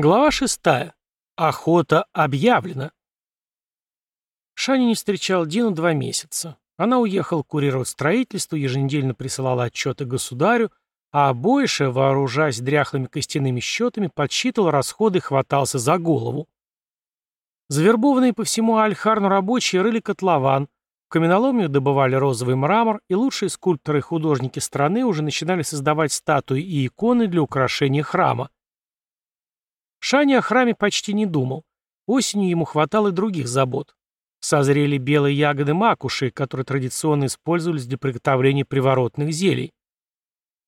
Глава шестая. Охота объявлена. Шани не встречал Дину два месяца. Она уехала курировать строительство, еженедельно присылала отчеты государю, а Бойша, вооружаясь дряхлыми костяными счетами, подсчитывал расходы и хватался за голову. Завербованные по всему Альхарну рабочие рыли котлован, в каменоломню добывали розовый мрамор, и лучшие скульпторы и художники страны уже начинали создавать статуи и иконы для украшения храма. Шани о храме почти не думал. Осенью ему хватало и других забот. Созрели белые ягоды макуши, которые традиционно использовались для приготовления приворотных зелий.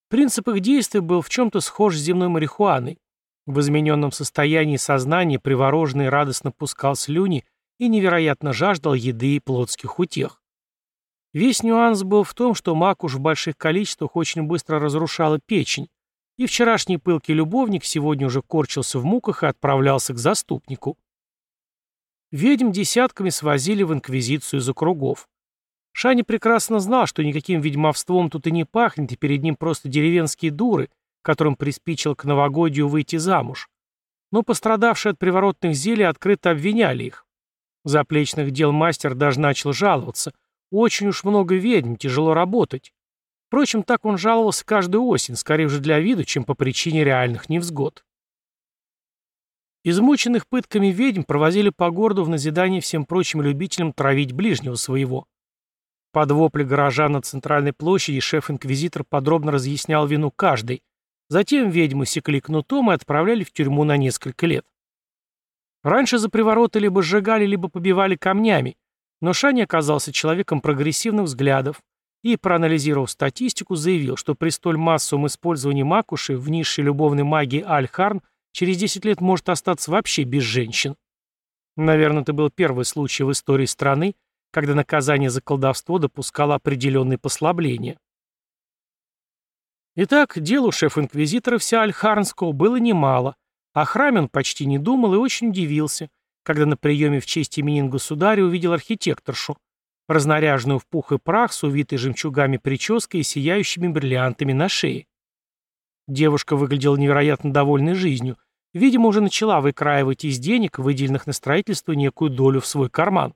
Принцип их действия был в чем-то схож с земной марихуаной. В измененном состоянии сознания привороженный радостно пускал слюни и невероятно жаждал еды и плотских утех. Весь нюанс был в том, что макуш в больших количествах очень быстро разрушала печень, и вчерашний пылкий любовник сегодня уже корчился в муках и отправлялся к заступнику. Ведьм десятками свозили в инквизицию за кругов. Шани прекрасно знал, что никаким ведьмовством тут и не пахнет, и перед ним просто деревенские дуры, которым приспичило к новогодию выйти замуж. Но пострадавшие от приворотных зелий открыто обвиняли их. Заплечных дел мастер даже начал жаловаться. Очень уж много ведьм, тяжело работать. Впрочем, так он жаловался каждую осень, скорее уже для виду, чем по причине реальных невзгод. Измученных пытками ведьм провозили по городу в назидание всем прочим любителям травить ближнего своего. Под вопли горожан на центральной площади шеф-инквизитор подробно разъяснял вину каждой. Затем ведьмы секли кнутом и отправляли в тюрьму на несколько лет. Раньше за привороты либо сжигали, либо побивали камнями, но Шани оказался человеком прогрессивных взглядов, и, проанализировав статистику, заявил, что при столь массовом использовании макуши в низшей любовной магии Альхарн через 10 лет может остаться вообще без женщин. Наверное, это был первый случай в истории страны, когда наказание за колдовство допускало определенные послабления. Итак, делу шеф-инквизитора вся Альхарнского было немало, а храме он почти не думал и очень удивился, когда на приеме в честь именин государя увидел архитекторшу, разнаряженную в пух и прах с увитой жемчугами прической и сияющими бриллиантами на шее. Девушка выглядела невероятно довольной жизнью, видимо, уже начала выкраивать из денег, выделенных на строительство, некую долю в свой карман.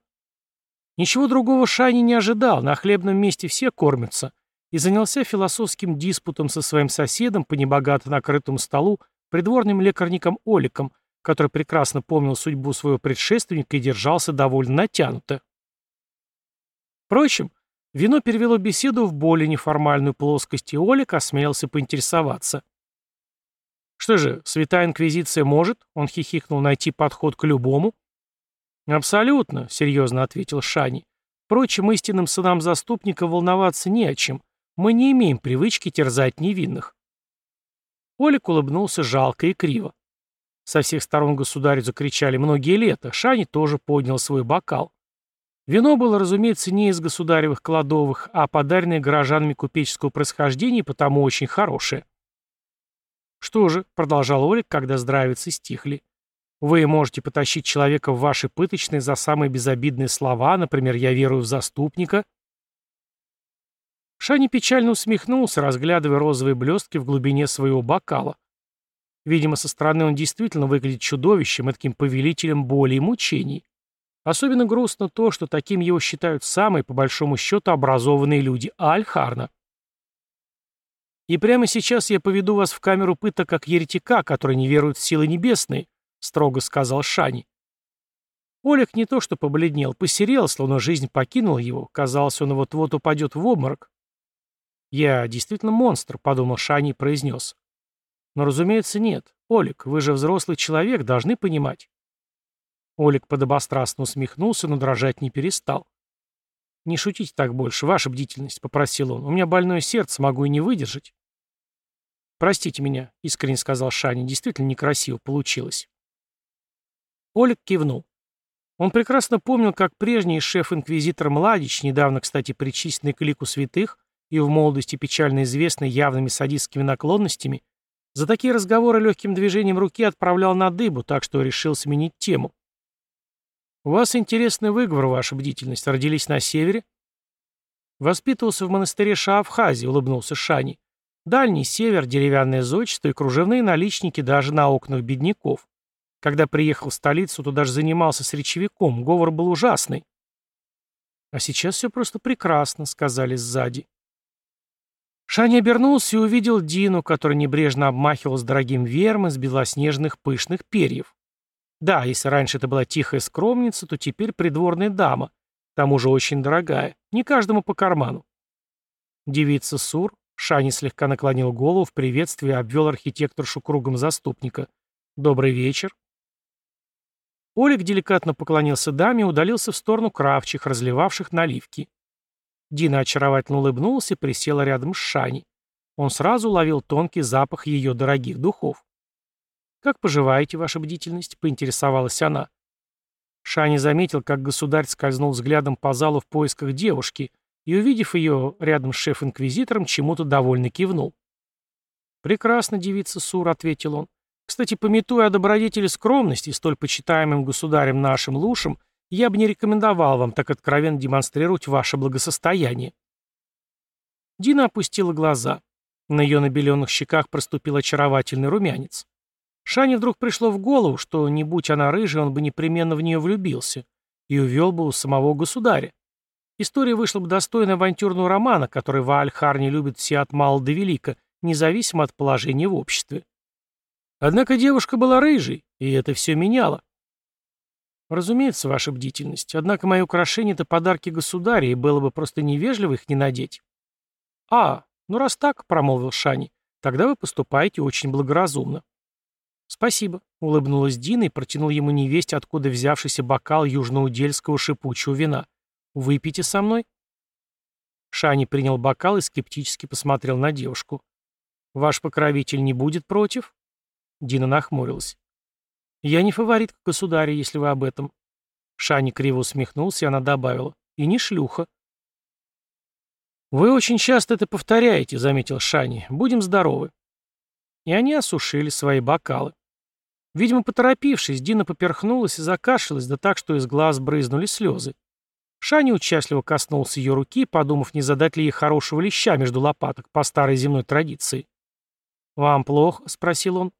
Ничего другого Шани не ожидал, на хлебном месте все кормятся, и занялся философским диспутом со своим соседом по небогато накрытому столу, придворным лекарником Оликом, который прекрасно помнил судьбу своего предшественника и держался довольно натянуто. Впрочем, вино перевело беседу в более неформальную плоскость, и Олик осмелился поинтересоваться. «Что же, Святая Инквизиция может?» — он хихикнул найти подход к любому. «Абсолютно», — серьезно ответил Шани. «Впрочем, истинным сынам заступника волноваться не о чем. Мы не имеем привычки терзать невинных». Олик улыбнулся жалко и криво. Со всех сторон государю закричали многие лета. Шани тоже поднял свой бокал. Вино было, разумеется, не из государевых кладовых, а подаренное горожанами купеческого происхождения, потому очень хорошее. «Что же», — продолжал Олег, когда здравицы стихли, «вы можете потащить человека в ваши пыточные за самые безобидные слова, например, «я верую в заступника». Шани печально усмехнулся, разглядывая розовые блестки в глубине своего бокала. Видимо, со стороны он действительно выглядит чудовищем, таким повелителем боли и мучений. Особенно грустно то, что таким его считают самые, по большому счету, образованные люди Альхарна. «И прямо сейчас я поведу вас в камеру пыток как еретика, который не верует в силы небесные», — строго сказал Шани. Олег не то что побледнел, посерел, словно жизнь покинула его, казалось, он вот-вот упадет в обморок. «Я действительно монстр», — подумал Шани и произнес. «Но, разумеется, нет. Олег, вы же взрослый человек, должны понимать. Олег подобострастно усмехнулся, но дрожать не перестал. «Не шутите так больше, ваша бдительность», — попросил он. «У меня больное сердце, могу и не выдержать». «Простите меня», — искренне сказал Шани, — «действительно некрасиво получилось». Олег кивнул. Он прекрасно помнил, как прежний шеф-инквизитор Младич, недавно, кстати, причисленный к лику святых и в молодости печально известный явными садистскими наклонностями, за такие разговоры легким движением руки отправлял на дыбу, так что решил сменить тему. «У вас интересный выговор, ваша бдительность. Родились на севере?» «Воспитывался в монастыре Шаабхази», — улыбнулся Шани. «Дальний север, деревянное зодчество и кружевные наличники даже на окнах бедняков. Когда приехал в столицу, то даже занимался с речевиком, говор был ужасный. «А сейчас все просто прекрасно», — сказали сзади. Шаня обернулся и увидел Дину, который небрежно обмахивалась дорогим вермом из белоснежных пышных перьев. Да, если раньше это была тихая скромница, то теперь придворная дама, к тому же очень дорогая, не каждому по карману. Девица Сур, Шани слегка наклонил голову в приветствии и обвел архитекторшу кругом заступника. «Добрый вечер». Олег деликатно поклонился даме и удалился в сторону кравчих, разливавших наливки. Дина очаровательно улыбнулся и присела рядом с Шани. Он сразу уловил тонкий запах ее дорогих духов. «Как поживаете, ваша бдительность?» — поинтересовалась она. Шани заметил, как государь скользнул взглядом по залу в поисках девушки и, увидев ее рядом с шеф-инквизитором, чему-то довольно кивнул. «Прекрасно, девица Сур», — ответил он. Кстати, пометуя о добродетели скромности, столь почитаемым государем нашим Лушем, я бы не рекомендовал вам так откровенно демонстрировать ваше благосостояние. Дина опустила глаза. На ее набеленных щеках проступил очаровательный румянец. Шане вдруг пришло в голову, что, не будь она рыжей, он бы непременно в нее влюбился и увел бы у самого государя. История вышла бы достойной авантюрного романа, который Ваальхар не любит все от мала до велика, независимо от положения в обществе. Однако девушка была рыжей, и это все меняло. Разумеется, ваша бдительность. Однако мои украшения — это подарки государя, и было бы просто невежливо их не надеть. А, ну раз так, — промолвил Шани, — тогда вы поступаете очень благоразумно. Спасибо, — улыбнулась Дина и протянул ему невесть, откуда взявшийся бокал южноудельского шипучего вина. Выпейте со мной. Шани принял бокал и скептически посмотрел на девушку. Ваш покровитель не будет против? Дина нахмурилась. «Я не фаворит государя, если вы об этом». Шани криво усмехнулся, и она добавила. «И не шлюха». «Вы очень часто это повторяете», — заметил Шани. «Будем здоровы». И они осушили свои бокалы. Видимо, поторопившись, Дина поперхнулась и закашлялась, да так, что из глаз брызнули слезы. Шани участливо коснулся ее руки, подумав, не задать ли ей хорошего леща между лопаток по старой земной традиции. «Вам плохо?» — спросил он.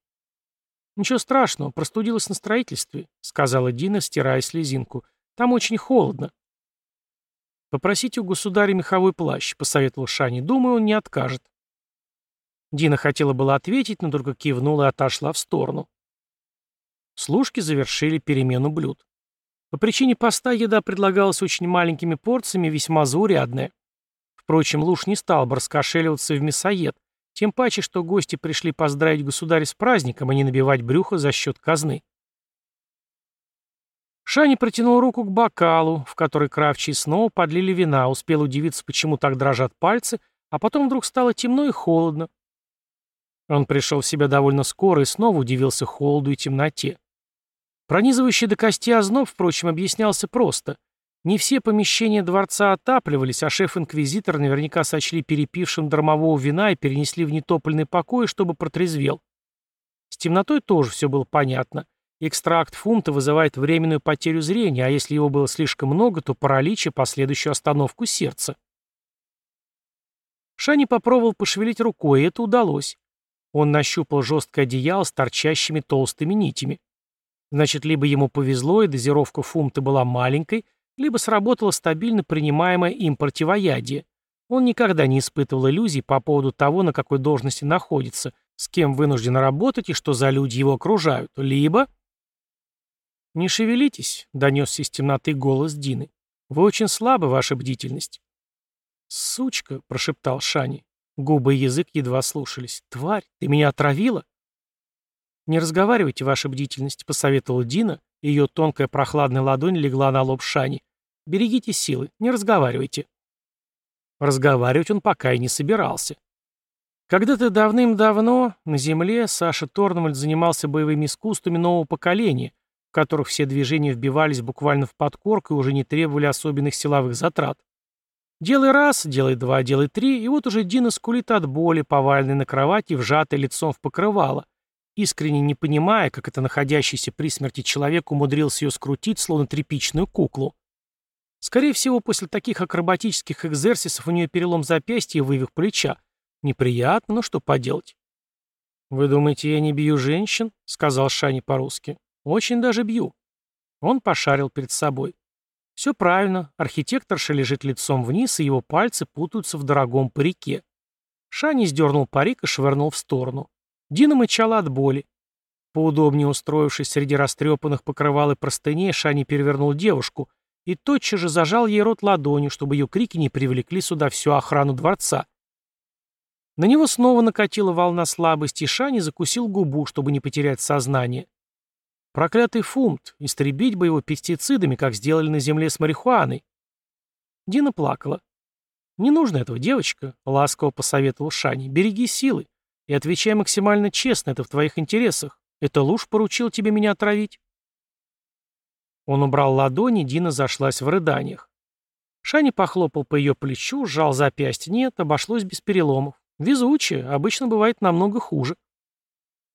«Ничего страшного, простудилась на строительстве», — сказала Дина, стирая слезинку. «Там очень холодно». «Попросите у государя меховой плащ», — посоветовал Шани. «Думаю, он не откажет». Дина хотела было ответить, но только кивнула и отошла в сторону. Служки завершили перемену блюд. По причине поста еда предлагалась очень маленькими порциями, весьма заурядная. Впрочем, Луж не стал бы раскошеливаться в мясоед, тем паче, что гости пришли поздравить государя с праздником, а не набивать брюхо за счет казны. Шани протянул руку к бокалу, в который кравчие снова подлили вина, успел удивиться, почему так дрожат пальцы, а потом вдруг стало темно и холодно. Он пришел в себя довольно скоро и снова удивился холоду и темноте. Пронизывающий до кости озноб, впрочем, объяснялся просто. Не все помещения дворца отапливались, а шеф-инквизитор наверняка сочли перепившим дармового вина и перенесли в нетопленный покой, чтобы протрезвел. С темнотой тоже все было понятно. Экстракт фунта вызывает временную потерю зрения, а если его было слишком много, то паралич и последующую остановку сердца. Шани попробовал пошевелить рукой, и это удалось. Он нащупал жесткое одеяло с торчащими толстыми нитями. Значит, либо ему повезло, и дозировка фунта была маленькой, либо сработало стабильно принимаемое им противоядие. Он никогда не испытывал иллюзий по поводу того, на какой должности находится, с кем вынужден работать и что за люди его окружают, либо... «Не шевелитесь», — донесся из темноты голос Дины. «Вы очень слабы, ваша бдительность». «Сучка», — прошептал Шани. Губы и язык едва слушались. «Тварь, ты меня отравила?» «Не разговаривайте, ваша бдительность», — посоветовала Дина, ее тонкая прохладная ладонь легла на лоб Шани. «Берегите силы, не разговаривайте». Разговаривать он пока и не собирался. Когда-то давным-давно на Земле Саша Торнвальд занимался боевыми искусствами нового поколения, в которых все движения вбивались буквально в подкорку и уже не требовали особенных силовых затрат. Делай раз, делай два, делай три, и вот уже Дина скулит от боли, поваленной на кровати, вжатой лицом в покрывало, искренне не понимая, как это находящийся при смерти человек умудрился ее скрутить, словно тряпичную куклу. Скорее всего, после таких акробатических экзерсисов у нее перелом запястья и вывих плеча. Неприятно, но что поделать. «Вы думаете, я не бью женщин?» — сказал Шани по-русски. Очень даже бью. Он пошарил перед собой. Все правильно, архитекторша лежит лицом вниз, и его пальцы путаются в дорогом парике. Шани сдернул парик и швырнул в сторону. Дина мычала от боли. Поудобнее устроившись среди растрепанных покрывал и простыней, Шани перевернул девушку и тотчас же зажал ей рот ладонью, чтобы ее крики не привлекли сюда всю охрану дворца. На него снова накатила волна слабости, и Шани закусил губу, чтобы не потерять сознание. Проклятый фунт, истребить бы его пестицидами, как сделали на земле с марихуаной. Дина плакала. «Не нужно этого, девочка», — ласково посоветовал Шани. «Береги силы и отвечай максимально честно, это в твоих интересах. Это Луж поручил тебе меня отравить?» Он убрал ладони, Дина зашлась в рыданиях. Шани похлопал по ее плечу, сжал запястье. Нет, обошлось без переломов. Везучие, обычно бывает намного хуже.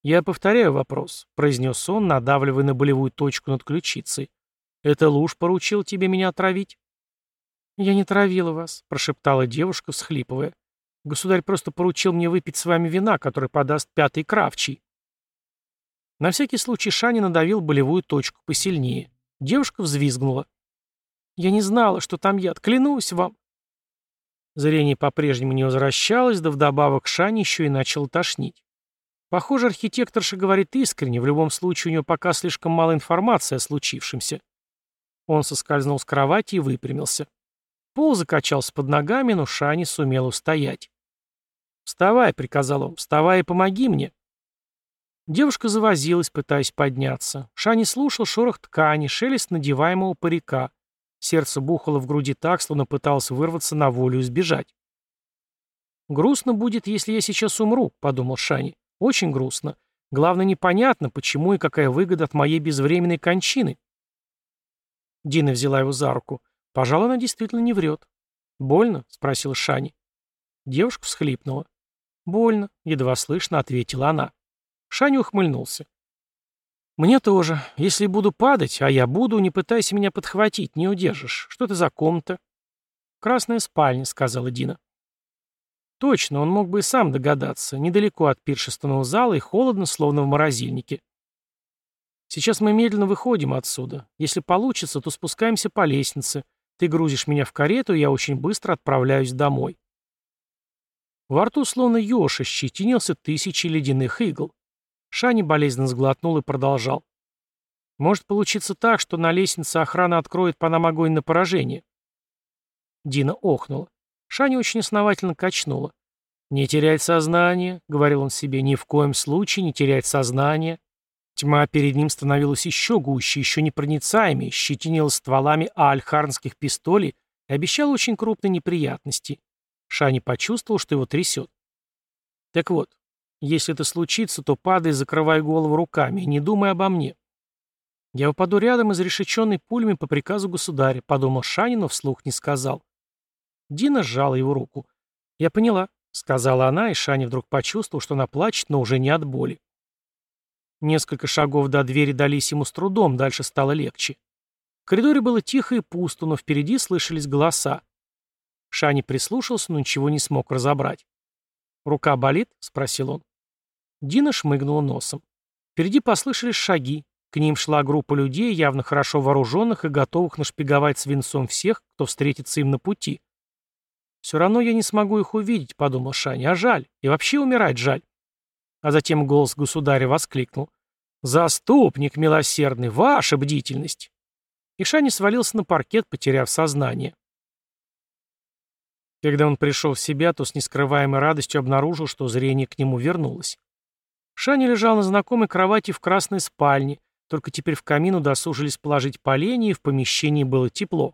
«Я повторяю вопрос», — произнес он, надавливая на болевую точку над ключицей. «Это Луж поручил тебе меня отравить?» «Я не травила вас», — прошептала девушка, всхлипывая. «Государь просто поручил мне выпить с вами вина, который подаст пятый кравчий». На всякий случай Шани надавил болевую точку посильнее. Девушка взвизгнула. «Я не знала, что там яд, клянусь вам». Зрение по-прежнему не возвращалось, да вдобавок Шани еще и начал тошнить. Похоже, архитекторша говорит искренне, в любом случае у нее пока слишком мало информации о случившемся. Он соскользнул с кровати и выпрямился. Пол закачался под ногами, но Шани сумел устоять. «Вставай», — приказал он, — «вставай и помоги мне». Девушка завозилась, пытаясь подняться. Шани слушал шорох ткани, шелест надеваемого парика. Сердце бухало в груди так, словно пыталось вырваться на волю и сбежать. «Грустно будет, если я сейчас умру», — подумал Шани. Очень грустно. Главное, непонятно, почему и какая выгода от моей безвременной кончины. Дина взяла его за руку. Пожалуй, она действительно не врет. «Больно?» — спросил Шани. Девушка всхлипнула. «Больно», — едва слышно ответила она. Шани ухмыльнулся. «Мне тоже. Если буду падать, а я буду, не пытайся меня подхватить, не удержишь. Что это за комната?» «Красная спальня», — сказала Дина. Точно, он мог бы и сам догадаться. Недалеко от пиршественного зала и холодно, словно в морозильнике. Сейчас мы медленно выходим отсюда. Если получится, то спускаемся по лестнице. Ты грузишь меня в карету, и я очень быстро отправляюсь домой. Во рту словно еж щетинился тысячи ледяных игл. Шани болезненно сглотнул и продолжал. Может получиться так, что на лестнице охрана откроет по нам огонь на поражение. Дина охнула. Шани очень основательно качнула. «Не терять сознание», — говорил он себе, — «ни в коем случае не терять сознание». Тьма перед ним становилась еще гуще, еще непроницаемее, щетинила стволами альхарнских пистолей и обещала очень крупные неприятности. Шани почувствовал, что его трясет. «Так вот, если это случится, то падай, закрывай голову руками, не думай обо мне». «Я упаду рядом, изрешеченный пулями по приказу государя», — подумал Шани, но вслух не сказал. Дина сжала его руку. «Я поняла», — сказала она, и Шани вдруг почувствовал, что она плачет, но уже не от боли. Несколько шагов до двери дались ему с трудом, дальше стало легче. В коридоре было тихо и пусто, но впереди слышались голоса. Шани прислушался, но ничего не смог разобрать. «Рука болит?» — спросил он. Дина шмыгнула носом. Впереди послышались шаги. К ним шла группа людей, явно хорошо вооруженных и готовых нашпиговать свинцом всех, кто встретится им на пути. «Все равно я не смогу их увидеть», — подумал Шани, — «а жаль, и вообще умирать жаль». А затем голос государя воскликнул. «Заступник милосердный, ваша бдительность!» И Шани свалился на паркет, потеряв сознание. Когда он пришел в себя, то с нескрываемой радостью обнаружил, что зрение к нему вернулось. Шани лежал на знакомой кровати в красной спальне, только теперь в камин удосужились положить поленья, и в помещении было тепло.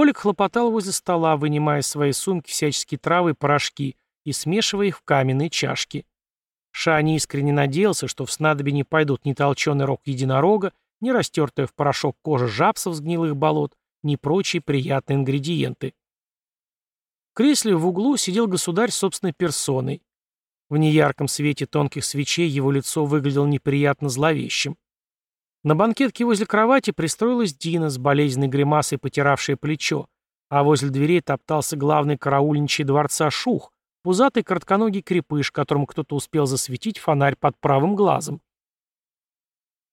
Олег хлопотал возле стола, вынимая из своей сумки всяческие травы и порошки и смешивая их в каменные чашки. Шани искренне надеялся, что в снадобье не пойдут ни толченый рог единорога, ни растертая в порошок кожа жабсов с гнилых болот, ни прочие приятные ингредиенты. В кресле в углу сидел государь собственной персоной. В неярком свете тонких свечей его лицо выглядело неприятно зловещим. На банкетке возле кровати пристроилась Дина с болезненной гримасой, потиравшая плечо, а возле дверей топтался главный караульничий дворца Шух, пузатый коротконогий крепыш, которому кто-то успел засветить фонарь под правым глазом.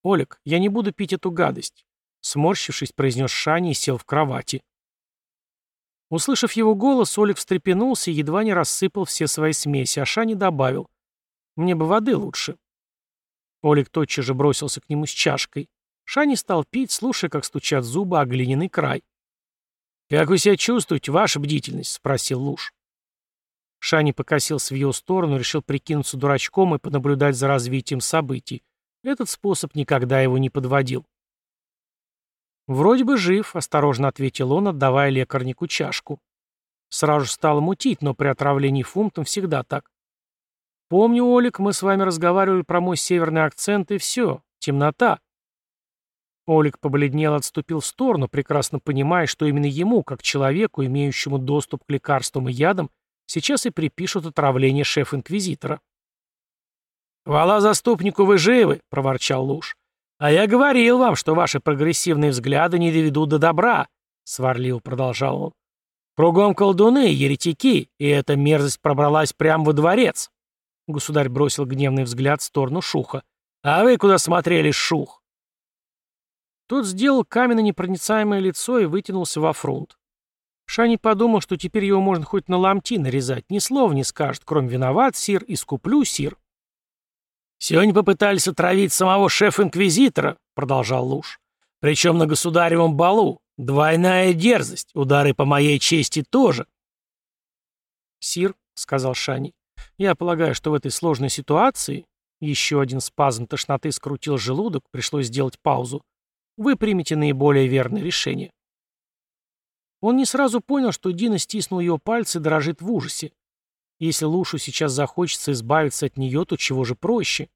«Олег, я не буду пить эту гадость», — сморщившись, произнес Шани и сел в кровати. Услышав его голос, Олег встрепенулся и едва не рассыпал все свои смеси, а Шани добавил. «Мне бы воды лучше». Олег тотчас же бросился к нему с чашкой. Шани стал пить, слушая, как стучат зубы о глиняный край. «Как вы себя чувствуете, ваша бдительность?» — спросил Луж. Шани покосился в его сторону, решил прикинуться дурачком и понаблюдать за развитием событий. Этот способ никогда его не подводил. «Вроде бы жив», — осторожно ответил он, отдавая лекарнику чашку. Сразу стало мутить, но при отравлении фунтом всегда так. «Помню, Олег, мы с вами разговаривали про мой северный акцент, и все. Темнота». Олег побледнел и отступил в сторону, прекрасно понимая, что именно ему, как человеку, имеющему доступ к лекарствам и ядам, сейчас и припишут отравление шеф-инквизитора. «Вала заступнику, вы живы!» — проворчал Луж. «А я говорил вам, что ваши прогрессивные взгляды не доведут до добра», — сварливо продолжал он. «Кругом колдуны, еретики, и эта мерзость пробралась прямо во дворец». Государь бросил гневный взгляд в сторону Шуха. «А вы куда смотрели, Шух?» Тот сделал каменно-непроницаемое лицо и вытянулся во фронт. Шани подумал, что теперь его можно хоть на ломти нарезать, ни слова не скажет, кроме «виноват, сир», «искуплю, сир». «Сегодня попытались отравить самого шеф-инквизитора», — продолжал Луж. «Причем на государевом балу. Двойная дерзость. Удары по моей чести тоже». «Сир», — сказал Шани, — «я полагаю, что в этой сложной ситуации...» Еще один спазм тошноты скрутил желудок, пришлось сделать паузу. «Вы примете наиболее верное решение». Он не сразу понял, что Дина стиснул ее пальцы и дрожит в ужасе. Если Лушу сейчас захочется избавиться от нее, то чего же проще?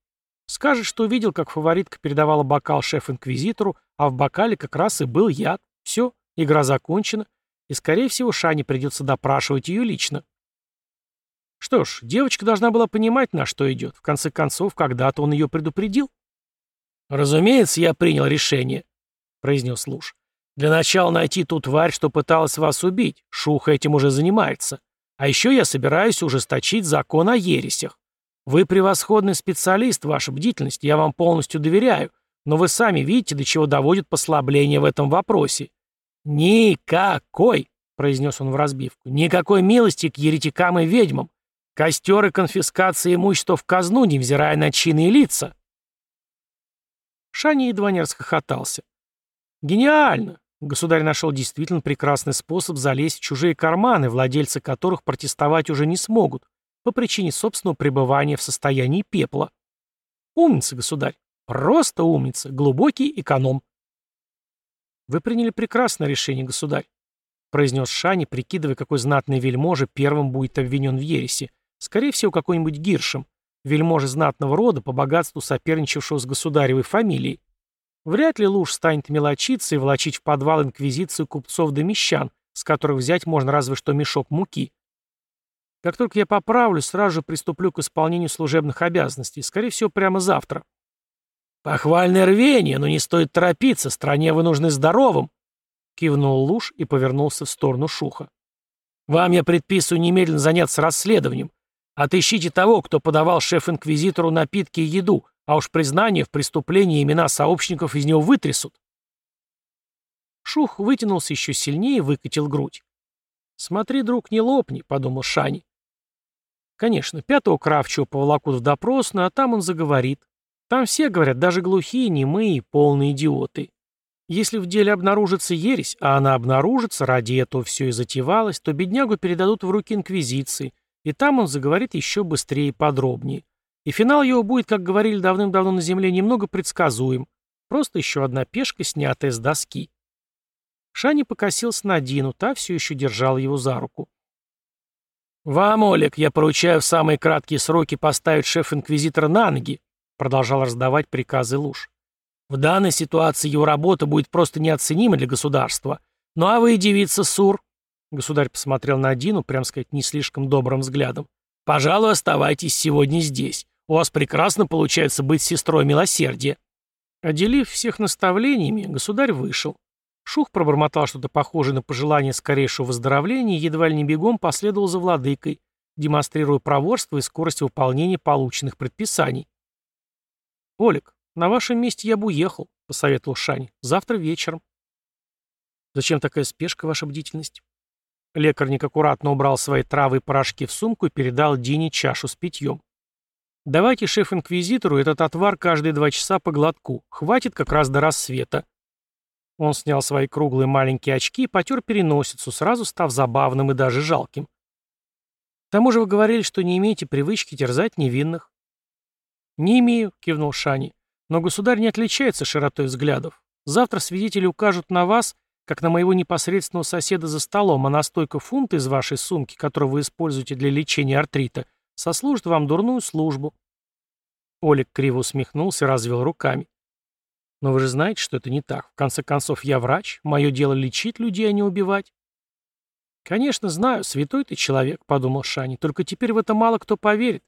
Скажет, что видел, как фаворитка передавала бокал шеф-инквизитору, а в бокале как раз и был яд. Все, игра закончена, и, скорее всего, Шане придется допрашивать ее лично. Что ж, девочка должна была понимать, на что идет. В конце концов, когда-то он ее предупредил. «Разумеется, я принял решение», — произнес Луж. «Для начала найти ту тварь, что пыталась вас убить. Шуха этим уже занимается. А еще я собираюсь ужесточить закон о ересях. Вы превосходный специалист, ваша бдительность, я вам полностью доверяю, но вы сами видите, до чего доводит послабление в этом вопросе. Никакой, произнес он в разбивку, никакой милости к еретикам и ведьмам. Костер и конфискация имущества в казну, невзирая на чины и лица. Шани едва не расхохотался. Гениально! Государь нашел действительно прекрасный способ залезть в чужие карманы, владельцы которых протестовать уже не смогут, по причине собственного пребывания в состоянии пепла. Умница, государь. Просто умница. Глубокий эконом. Вы приняли прекрасное решение, государь, произнес Шани, прикидывая, какой знатный вельможа первым будет обвинен в ересе. Скорее всего, какой-нибудь Гиршем, вельможа знатного рода, по богатству соперничавшего с государевой фамилией. Вряд ли Луж станет мелочиться и влачить в подвал инквизицию купцов да мещан, с которых взять можно разве что мешок муки. Как только я поправлюсь, сразу же приступлю к исполнению служебных обязанностей, скорее всего, прямо завтра. «Похвальное рвение, но не стоит торопиться, стране вы нужны здоровым», — кивнул Луж и повернулся в сторону Шуха. «Вам я предписываю немедленно заняться расследованием. Отыщите того, кто подавал шеф-инквизитору напитки и еду, а уж признание в преступлении имена сообщников из него вытрясут. Шух вытянулся еще сильнее и выкатил грудь. «Смотри, друг, не лопни», — подумал Шани. Конечно, пятого Кравчего поволокут в допросную, а там он заговорит. Там все говорят, даже глухие, немые полные идиоты. Если в деле обнаружится ересь, а она обнаружится, ради этого все и затевалось, то беднягу передадут в руки Инквизиции, и там он заговорит еще быстрее и подробнее. И финал его будет, как говорили давным-давно на Земле, немного предсказуем. Просто еще одна пешка, снятая с доски. Шани покосился на Дину, та все еще держала его за руку. «Вам, Олег, я поручаю в самые краткие сроки поставить шеф-инквизитора на ноги», продолжал раздавать приказы Луж. «В данной ситуации его работа будет просто неоценима для государства. Ну а вы, девица Сур...» Государь посмотрел на Дину, прям сказать, не слишком добрым взглядом. «Пожалуй, оставайтесь сегодня здесь. У вас прекрасно получается быть сестрой милосердия». Отделив всех наставлениями, государь вышел. Шух пробормотал что-то похожее на пожелание скорейшего выздоровления и едва ли не бегом последовал за владыкой, демонстрируя проворство и скорость выполнения полученных предписаний. «Олег, На вашем месте я бы уехал», — посоветовал Шань. «Завтра вечером». «Зачем такая спешка, ваша бдительность?» Лекарник аккуратно убрал свои травы и порошки в сумку и передал Дине чашу с питьем. «Давайте шеф-инквизитору этот отвар каждые два часа по глотку. Хватит как раз до рассвета». Он снял свои круглые маленькие очки и потер переносицу, сразу став забавным и даже жалким. «К тому же вы говорили, что не имеете привычки терзать невинных». «Не имею», — кивнул Шани. «Но государь не отличается широтой взглядов. Завтра свидетели укажут на вас, как на моего непосредственного соседа за столом, а настойка фунта из вашей сумки, которую вы используете для лечения артрита, сослужит вам дурную службу». Олег криво усмехнулся развел руками. Но вы же знаете, что это не так. В конце концов, я врач. Мое дело лечить людей, а не убивать. Конечно, знаю, святой ты человек, подумал Шани, только теперь в это мало кто поверит.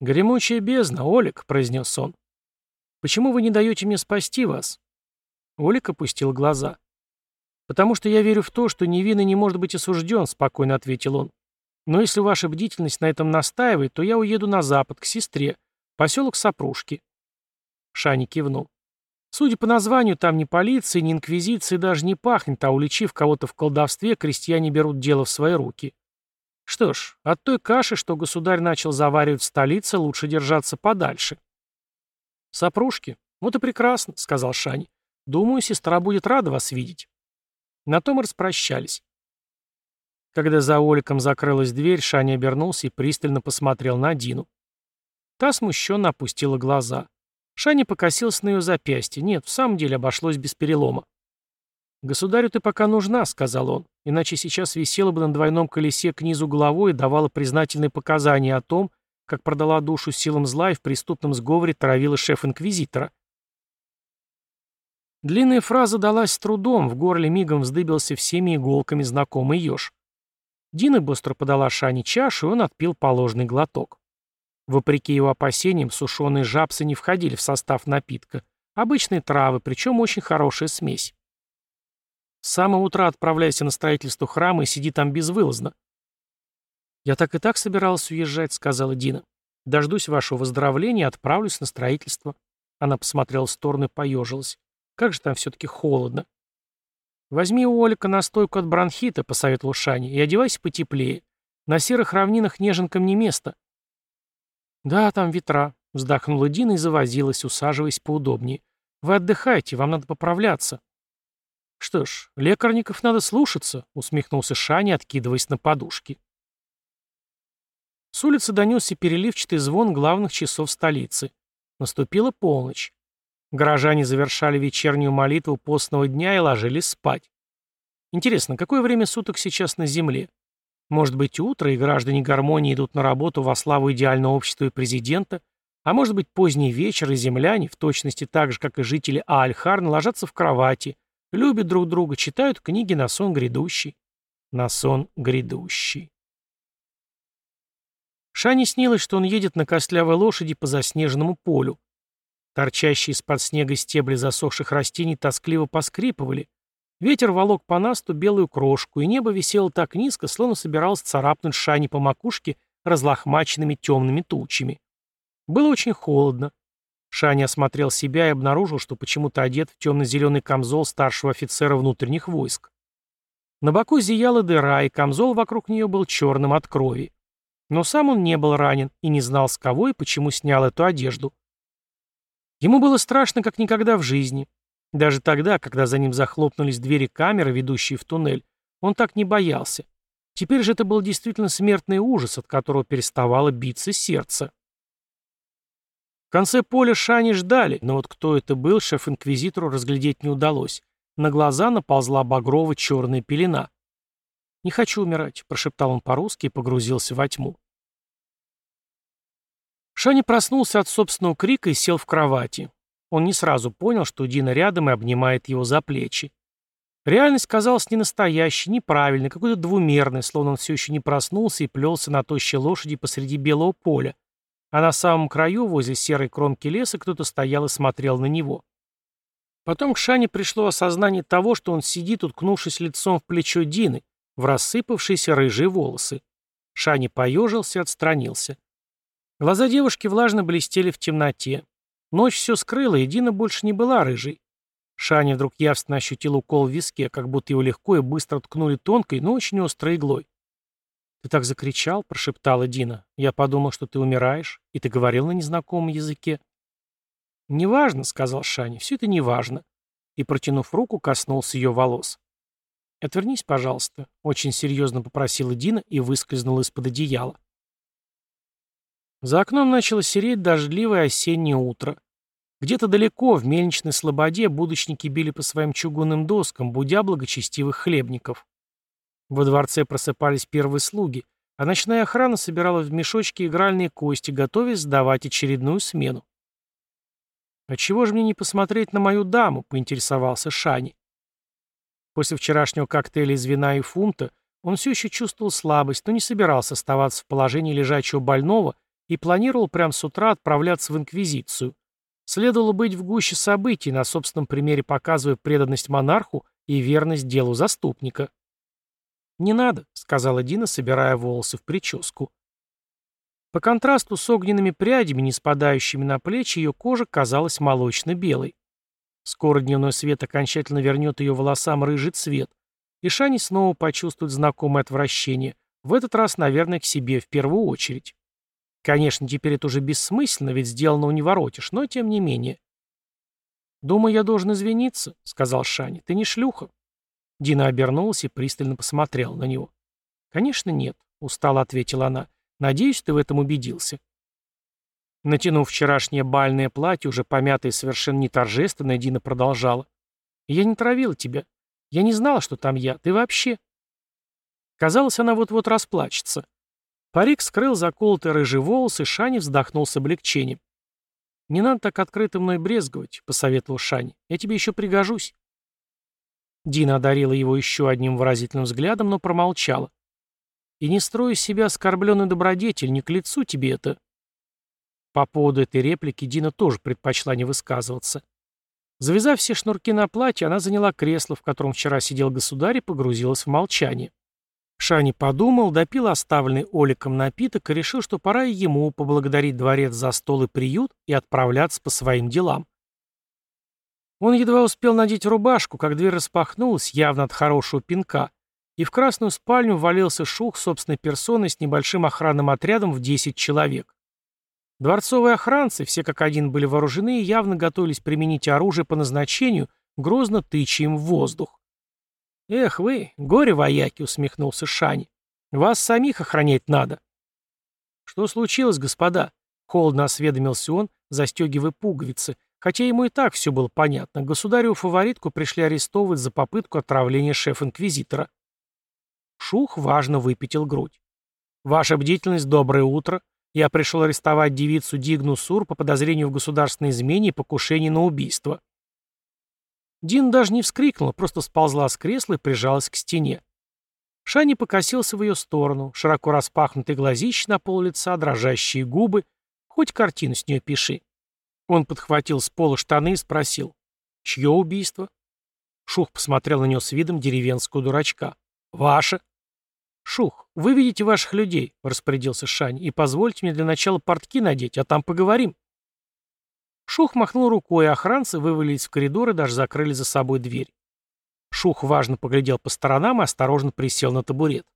Гремучая бездна, Олег, произнес он. Почему вы не даете мне спасти вас? Олег опустил глаза. «Потому что я верю в то, что невинный не может быть осужден», — спокойно ответил он. «Но если ваша бдительность на этом настаивает, то я уеду на запад, к сестре, поселок Сапрушки. Шани кивнул. Судя по названию, там ни полиции, ни инквизиции даже не пахнет, а уличив кого-то в колдовстве, крестьяне берут дело в свои руки. Что ж, от той каши, что государь начал заваривать в столице, лучше держаться подальше. «Сопрушки? Вот и прекрасно», — сказал Шани. «Думаю, сестра будет рада вас видеть». На том и распрощались. Когда за Оликом закрылась дверь, Шани обернулся и пристально посмотрел на Дину. Та смущенно опустила глаза. Шани покосился на ее запястье. Нет, в самом деле обошлось без перелома. «Государю ты пока нужна», — сказал он, «иначе сейчас висела бы на двойном колесе к низу головой и давала признательные показания о том, как продала душу силам зла и в преступном сговоре травила шеф-инквизитора». Длинная фраза далась с трудом, в горле мигом вздыбился всеми иголками знакомый еж. Дина быстро подала Шане чашу, и он отпил положенный глоток. Вопреки его опасениям, сушеные жабсы не входили в состав напитка. Обычные травы, причем очень хорошая смесь. С самого утра отправляйся на строительство храма и сиди там безвылазно. «Я так и так собиралась уезжать», — сказала Дина. «Дождусь вашего выздоровления и отправлюсь на строительство». Она посмотрела в сторону и поежилась. «Как же там все-таки холодно». «Возьми у Олика настойку от бронхита», — посоветовал Шани, — «и одевайся потеплее. На серых равнинах неженкам не место». «Да, там ветра», — вздохнула Дина и завозилась, усаживаясь поудобнее. «Вы отдыхайте, вам надо поправляться». «Что ж, лекарников надо слушаться», — усмехнулся Шани, откидываясь на подушки. С улицы донесся переливчатый звон главных часов столицы. Наступила полночь. Горожане завершали вечернюю молитву постного дня и ложились спать. Интересно, какое время суток сейчас на Земле? Может быть, утро, и граждане гармонии идут на работу во славу идеального общества и президента, а может быть, поздний вечер, и земляне, в точности так же, как и жители Аальхарн, ложатся в кровати, любят друг друга, читают книги на сон грядущий. На сон грядущий. Шане снилось, что он едет на костлявой лошади по заснеженному полю. Торчащие из-под снега стебли засохших растений тоскливо поскрипывали, Ветер волок по насту белую крошку, и небо висело так низко, словно собиралось царапнуть Шани по макушке разлохмаченными темными тучами. Было очень холодно. Шани осмотрел себя и обнаружил, что почему-то одет в темно-зеленый камзол старшего офицера внутренних войск. На боку зияла дыра, и камзол вокруг нее был черным от крови. Но сам он не был ранен и не знал, с кого и почему снял эту одежду. Ему было страшно, как никогда в жизни. Даже тогда, когда за ним захлопнулись двери камеры, ведущие в туннель, он так не боялся. Теперь же это был действительно смертный ужас, от которого переставало биться сердце. В конце поля Шани ждали, но вот кто это был, шеф-инквизитору разглядеть не удалось. На глаза наползла багрово-черная пелена. «Не хочу умирать», — прошептал он по-русски и погрузился во тьму. Шани проснулся от собственного крика и сел в кровати. Он не сразу понял, что Дина рядом и обнимает его за плечи. Реальность казалась ненастоящей, неправильной, какой-то двумерной, словно он все еще не проснулся и плелся на тощей лошади посреди белого поля. А на самом краю, возле серой кромки леса, кто-то стоял и смотрел на него. Потом к Шане пришло осознание того, что он сидит, уткнувшись лицом в плечо Дины, в рассыпавшиеся рыжие волосы. Шани поежился и отстранился. Глаза девушки влажно блестели в темноте. Ночь все скрыла, и Дина больше не была рыжей. Шаня вдруг явственно ощутил укол в виске, как будто его легко и быстро ткнули тонкой, но очень острой иглой. «Ты так закричал», — прошептала Дина. «Я подумал, что ты умираешь, и ты говорил на незнакомом языке». «Неважно», — сказал Шаня, — «все это неважно». И, протянув руку, коснулся ее волос. «Отвернись, пожалуйста», — очень серьезно попросила Дина и выскользнула из-под одеяла. За окном начало сереть дождливое осеннее утро. Где-то далеко, в мельничной слободе, будочники били по своим чугунным доскам, будя благочестивых хлебников. Во дворце просыпались первые слуги, а ночная охрана собирала в мешочки игральные кости, готовясь сдавать очередную смену. «А чего же мне не посмотреть на мою даму?» — поинтересовался Шани. После вчерашнего коктейля из вина и фунта он все еще чувствовал слабость, но не собирался оставаться в положении лежачего больного и планировал прямо с утра отправляться в Инквизицию, Следовало быть в гуще событий, на собственном примере показывая преданность монарху и верность делу заступника. «Не надо», — сказала Дина, собирая волосы в прическу. По контрасту с огненными прядями, не спадающими на плечи, ее кожа казалась молочно-белой. Скоро дневной свет окончательно вернет ее волосам рыжий цвет, и Шани снова почувствует знакомое отвращение, в этот раз, наверное, к себе в первую очередь. Конечно, теперь это уже бессмысленно, ведь сделанного не воротишь, но тем не менее. «Думаю, я должен извиниться», — сказал Шани. «Ты не шлюха». Дина обернулась и пристально посмотрела на него. «Конечно нет», — устало ответила она. «Надеюсь, ты в этом убедился». Натянув вчерашнее бальное платье, уже помятое и совершенно не торжественное, Дина продолжала. «Я не травила тебя. Я не знала, что там я. Ты вообще...» Казалось, она вот-вот расплачется. Парик скрыл заколотые рыжие волосы, Шани вздохнул с облегчением. «Не надо так открыто мной брезговать», — посоветовал Шани. «Я тебе еще пригожусь». Дина одарила его еще одним выразительным взглядом, но промолчала. «И не строй из себя оскорбленный добродетель, не к лицу тебе это». По поводу этой реплики Дина тоже предпочла не высказываться. Завязав все шнурки на платье, она заняла кресло, в котором вчера сидел государь, и погрузилась в молчание. Шани подумал, допил оставленный Оликом напиток и решил, что пора и ему поблагодарить дворец за стол и приют и отправляться по своим делам. Он едва успел надеть рубашку, как дверь распахнулась, явно от хорошего пинка, и в красную спальню валился шух собственной персоной с небольшим охранным отрядом в 10 человек. Дворцовые охранцы, все как один были вооружены и явно готовились применить оружие по назначению, грозно тыча им в воздух. «Эх вы, горе-вояки!» — усмехнулся Шани. «Вас самих охранять надо». «Что случилось, господа?» — холодно осведомился он, застегивая пуговицы, хотя ему и так все было понятно. Государеву фаворитку пришли арестовывать за попытку отравления шеф-инквизитора. Шух важно выпятил грудь. «Ваша бдительность, доброе утро. Я пришел арестовать девицу Дигну Сур по подозрению в государственной измене и покушении на убийство. Дин даже не вскрикнула, просто сползла с кресла и прижалась к стене. Шани покосился в ее сторону, широко распахнутые глазища на пол лица, дрожащие губы. Хоть картину с нее пиши. Он подхватил с пола штаны и спросил. «Чье убийство?» Шух посмотрел на нее с видом деревенского дурачка. «Ваше?» «Шух, выведите ваших людей», — распорядился Шань, «и позвольте мне для начала портки надеть, а там поговорим». Шух махнул рукой, и охранцы вывалились в коридор и даже закрыли за собой дверь. Шух важно поглядел по сторонам и осторожно присел на табурет.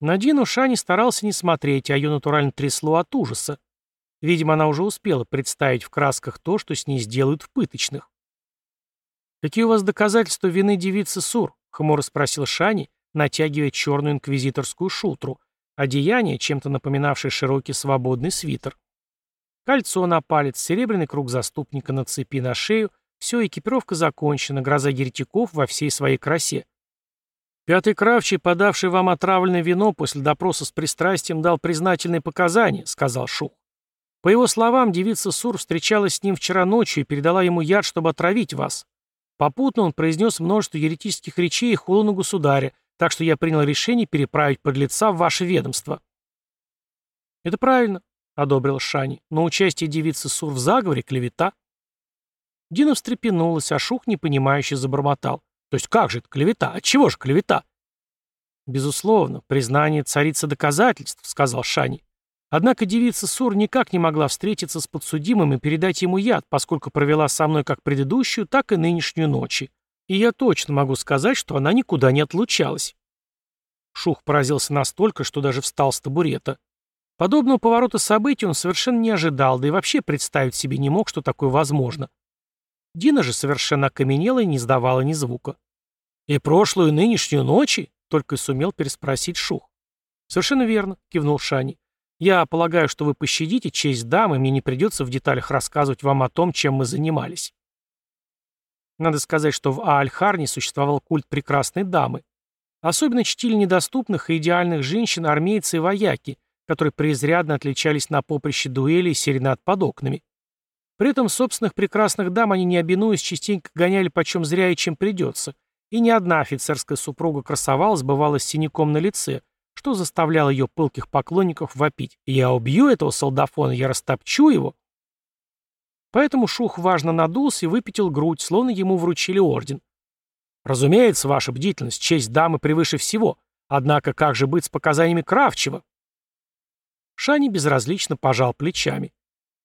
На Дину Шани старался не смотреть, а ее натурально трясло от ужаса. Видимо, она уже успела представить в красках то, что с ней сделают в пыточных. «Какие у вас доказательства вины девицы Сур?» — хмуро спросил Шани, натягивая черную инквизиторскую шутру, одеяние, чем-то напоминавшее широкий свободный свитер. Кольцо на палец, серебряный круг заступника на цепи на шею. Все, экипировка закончена, гроза еретиков во всей своей красе. Пятый кравчий, подавший вам отравленное вино после допроса с пристрастием, дал признательные показания, сказал Шух. По его словам, девица Сур встречалась с ним вчера ночью и передала ему яд, чтобы отравить вас. Попутно он произнес множество еретических речей и хулу на государя, так что я принял решение переправить подлеца в ваше ведомство. Это правильно, — одобрил Шани. «Но участие девицы Сур в заговоре — клевета». Дина встрепенулась, а Шух непонимающе забормотал. «То есть как же это клевета? Отчего же клевета?» «Безусловно, признание царицы доказательств», — сказал Шани. Однако девица Сур никак не могла встретиться с подсудимым и передать ему яд, поскольку провела со мной как предыдущую, так и нынешнюю ночи. И я точно могу сказать, что она никуда не отлучалась. Шух поразился настолько, что даже встал с табурета. Подобного поворота событий он совершенно не ожидал, да и вообще представить себе не мог, что такое возможно. Дина же совершенно окаменела и не сдавала ни звука. «И прошлую, и нынешнюю ночи?» — только сумел переспросить Шух. «Совершенно верно», — кивнул Шани. «Я полагаю, что вы пощадите честь дамы, мне не придется в деталях рассказывать вам о том, чем мы занимались». Надо сказать, что в Аальхарне существовал культ прекрасной дамы. Особенно чтили недоступных и идеальных женщин армейцы и вояки, которые преизрядно отличались на поприще дуэли и серенад под окнами. При этом собственных прекрасных дам они, не обинуясь, частенько гоняли почем зря и чем придется, и ни одна офицерская супруга красовалась, бывала с синяком на лице, что заставляло ее пылких поклонников вопить «Я убью этого солдафона, я растопчу его!» Поэтому Шух важно надулся и выпятил грудь, словно ему вручили орден. «Разумеется, ваша бдительность, честь дамы превыше всего. Однако как же быть с показаниями Кравчева?» Шани безразлично пожал плечами.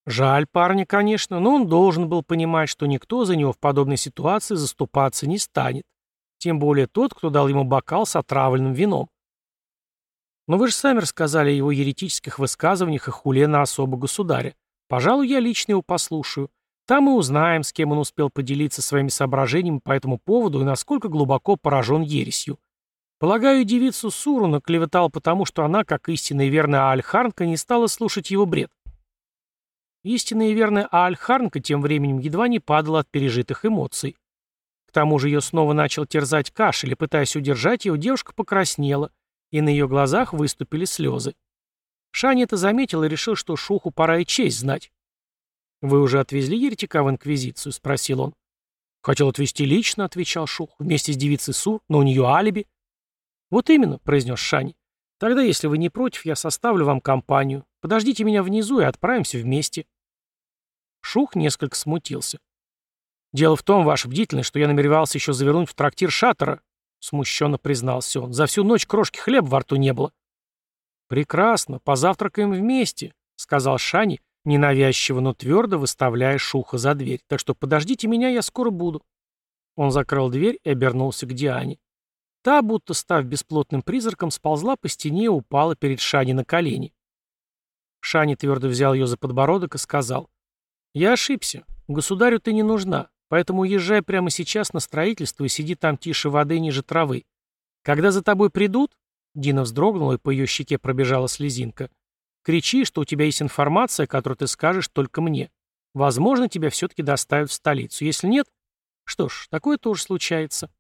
Жаль парня, конечно, но он должен был понимать, что никто за него в подобной ситуации заступаться не станет. Тем более тот, кто дал ему бокал с отравленным вином. Но вы же сами рассказали о его еретических высказываниях и хуле на особо государя. Пожалуй, я лично его послушаю. Там мы узнаем, с кем он успел поделиться своими соображениями по этому поводу и насколько глубоко поражен ересью. Полагаю, девицу Суру наклеветал потому, что она, как истинная и верная Альхарнка, не стала слушать его бред. Истинная и верная Аальхарнка тем временем едва не падала от пережитых эмоций. К тому же ее снова начал терзать кашель, и, пытаясь удержать его, девушка покраснела, и на ее глазах выступили слезы. Шани это заметил и решил, что Шуху пора и честь знать. «Вы уже отвезли еретика в Инквизицию?» — спросил он. «Хотел отвезти лично», — отвечал Шух, — «вместе с девицей Сур, но у нее алиби». «Вот именно», — произнес Шани. «Тогда, если вы не против, я составлю вам компанию. Подождите меня внизу и отправимся вместе». Шух несколько смутился. «Дело в том, ваша бдительность, что я намеревался еще завернуть в трактир Шаттера», — смущенно признался он. «За всю ночь крошки хлеба во рту не было». «Прекрасно, позавтракаем вместе», — сказал Шани, ненавязчиво, но твердо выставляя Шуха за дверь. «Так что подождите меня, я скоро буду». Он закрыл дверь и обернулся к Диане. Та, будто став бесплотным призраком, сползла по стене и упала перед Шани на колени. Шани твердо взял ее за подбородок и сказал, «Я ошибся. Государю ты не нужна, поэтому уезжай прямо сейчас на строительство и сиди там тише воды ниже травы. Когда за тобой придут...» Дина вздрогнула, и по ее щеке пробежала слезинка. «Кричи, что у тебя есть информация, которую ты скажешь только мне. Возможно, тебя все-таки доставят в столицу. Если нет, что ж, такое тоже случается».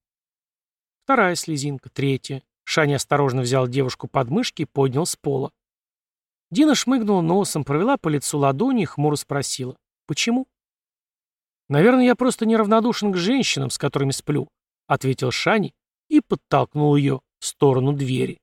Вторая слезинка, третья. Шаня осторожно взял девушку под мышки и поднял с пола. Дина шмыгнула носом, провела по лицу ладони и хмуро спросила. «Почему?» «Наверное, я просто неравнодушен к женщинам, с которыми сплю», — ответил Шани и подтолкнул ее в сторону двери.